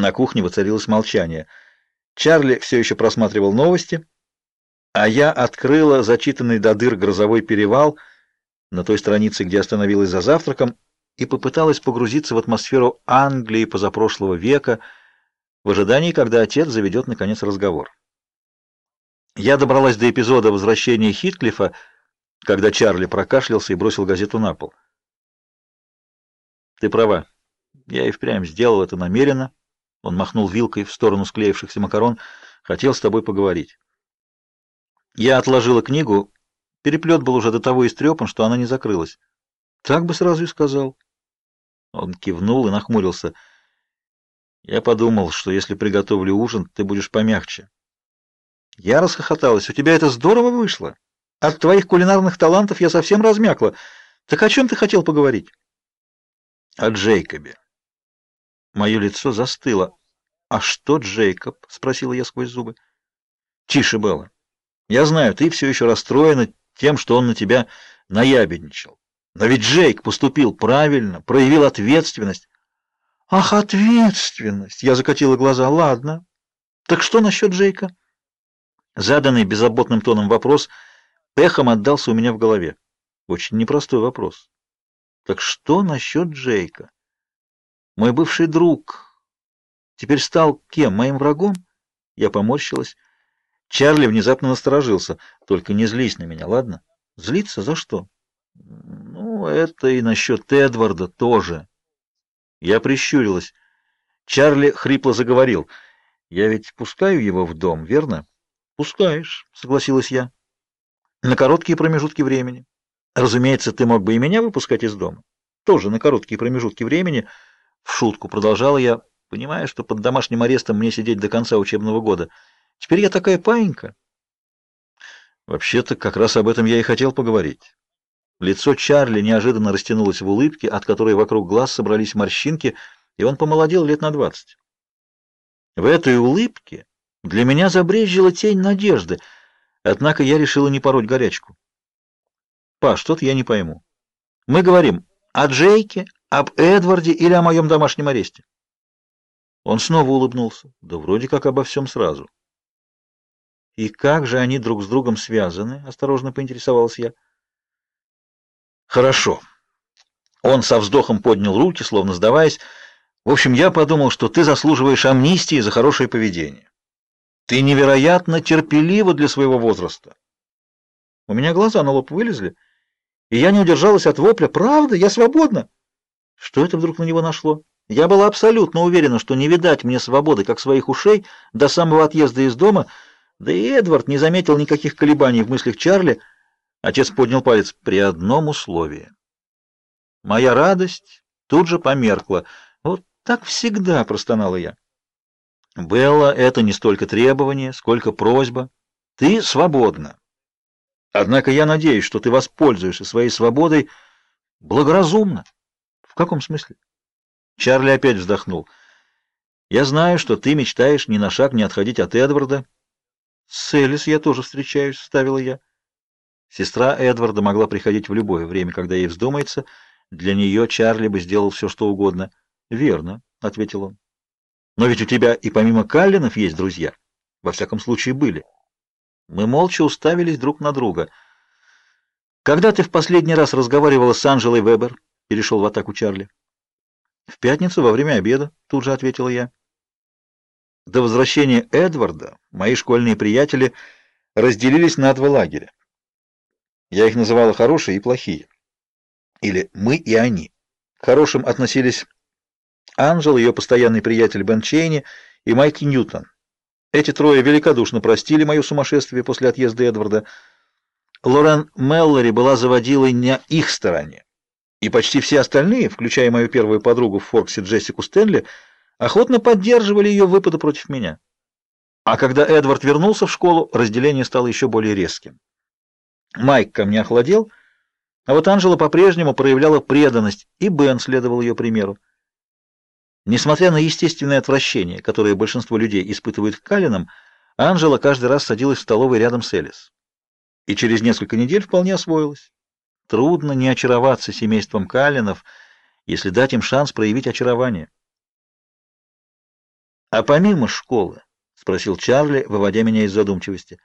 На кухне воцарилось молчание. Чарли все еще просматривал новости, а я открыла зачитанный до дыр грозовой перевал на той странице, где остановилась за завтраком, и попыталась погрузиться в атмосферу Англии позапрошлого века в ожидании, когда отец заведет наконец разговор. Я добралась до эпизода возвращения Хитклифа, когда Чарли прокашлялся и бросил газету на пол. Ты права. Я и впрямь сделал это намеренно. Он махнул вилкой в сторону склеившихся макарон. Хотел с тобой поговорить. Я отложила книгу. Переплет был уже до того истрепан, что она не закрылась. Так бы сразу и сказал. Он кивнул и нахмурился. Я подумал, что если приготовлю ужин, ты будешь помягче. Я расхохоталась. У тебя это здорово вышло. От твоих кулинарных талантов я совсем размякла. Так о чем ты хотел поговорить? О Джейкобе. Мое лицо застыло. А что Джейкоб? спросила я сквозь зубы. Тише, Белла. Я знаю, ты все еще расстроена тем, что он на тебя наябедничал. Но ведь Джейк поступил правильно, проявил ответственность. Ах, ответственность! Я закатила глаза. Ладно. Так что насчет Джейка? Заданный беззаботным тоном вопрос эхом отдался у меня в голове. Очень непростой вопрос. Так что насчет Джейка? Мой бывший друг теперь стал кем? Моим врагом? Я поморщилась. Чарли внезапно насторожился. Только не злись на меня, ладно? Злиться за что? Ну, это и насчет Эдварда тоже. Я прищурилась. Чарли хрипло заговорил. Я ведь пускаю его в дом, верно? Пускаешь, согласилась я. На короткие промежутки времени. Разумеется, ты мог бы и меня выпускать из дома. Тоже на короткие промежутки времени. В шутку продолжала я, понимая, что под домашним арестом мне сидеть до конца учебного года. Теперь я такая паинька. Вообще-то, как раз об этом я и хотел поговорить. Лицо Чарли неожиданно растянулось в улыбке, от которой вокруг глаз собрались морщинки, и он помолодел лет на двадцать. В этой улыбке для меня забрезжила тень надежды, однако я решила не пороть горячку. Па, что-то я не пойму. Мы говорим о Джейке, об Эдварде или о моем домашнем аресте. Он снова улыбнулся. Да вроде как обо всем сразу. И как же они друг с другом связаны? Осторожно поинтересовалась я. Хорошо. Он со вздохом поднял руки, словно сдаваясь. В общем, я подумал, что ты заслуживаешь амнистии за хорошее поведение. Ты невероятно терпелива для своего возраста. У меня глаза на лоб вылезли и я не удержалась от вопля. «Правда? Я свободна!» Что это вдруг на него нашло? Я была абсолютно уверена, что не видать мне свободы, как своих ушей, до самого отъезда из дома, да и Эдвард не заметил никаких колебаний в мыслях Чарли. Отец поднял палец при одном условии. Моя радость тут же померкла. Вот так всегда, простонала я. Белла, это не столько требование, сколько просьба. Ты свободна. Однако я надеюсь, что ты воспользуешься своей свободой благоразумно. В каком смысле? Чарли опять вздохнул. Я знаю, что ты мечтаешь ни на шаг не отходить от Эдварда. С Элис я тоже встречаюсь, вставила я. Сестра Эдварда могла приходить в любое время, когда ей вздумается. Для нее Чарли бы сделал все, что угодно. Верно, ответил он. Но ведь у тебя и помимо Каллинов есть друзья. Во всяком случае, были. Мы молча уставились друг на друга. «Когда ты в последний раз разговаривала с Анжелой Вебер?» — перешел в атаку Чарли. «В пятницу во время обеда», — тут же ответила я. До возвращения Эдварда мои школьные приятели разделились на два лагеря. Я их называла хорошие и плохие. Или мы и они. К хорошим относились Анжела, ее постоянный приятель Бен Чейни и Майк Ньютон. Эти трое великодушно простили мое сумасшествие после отъезда Эдварда. Лорен Меллори была заводилой на их стороне. И почти все остальные, включая мою первую подругу в Форксе Джессику Стэнли, охотно поддерживали ее выпады против меня. А когда Эдвард вернулся в школу, разделение стало еще более резким. Майк ко мне охладел, а вот Анжела по-прежнему проявляла преданность, и Бен следовал ее примеру. Несмотря на естественное отвращение, которое большинство людей испытывают к Калинам, Анжела каждый раз садилась в столовой рядом с Элис. И через несколько недель вполне освоилась. Трудно не очароваться семейством Калинов, если дать им шанс проявить очарование. А помимо школы, спросил Чарли, выводя меня из задумчивости.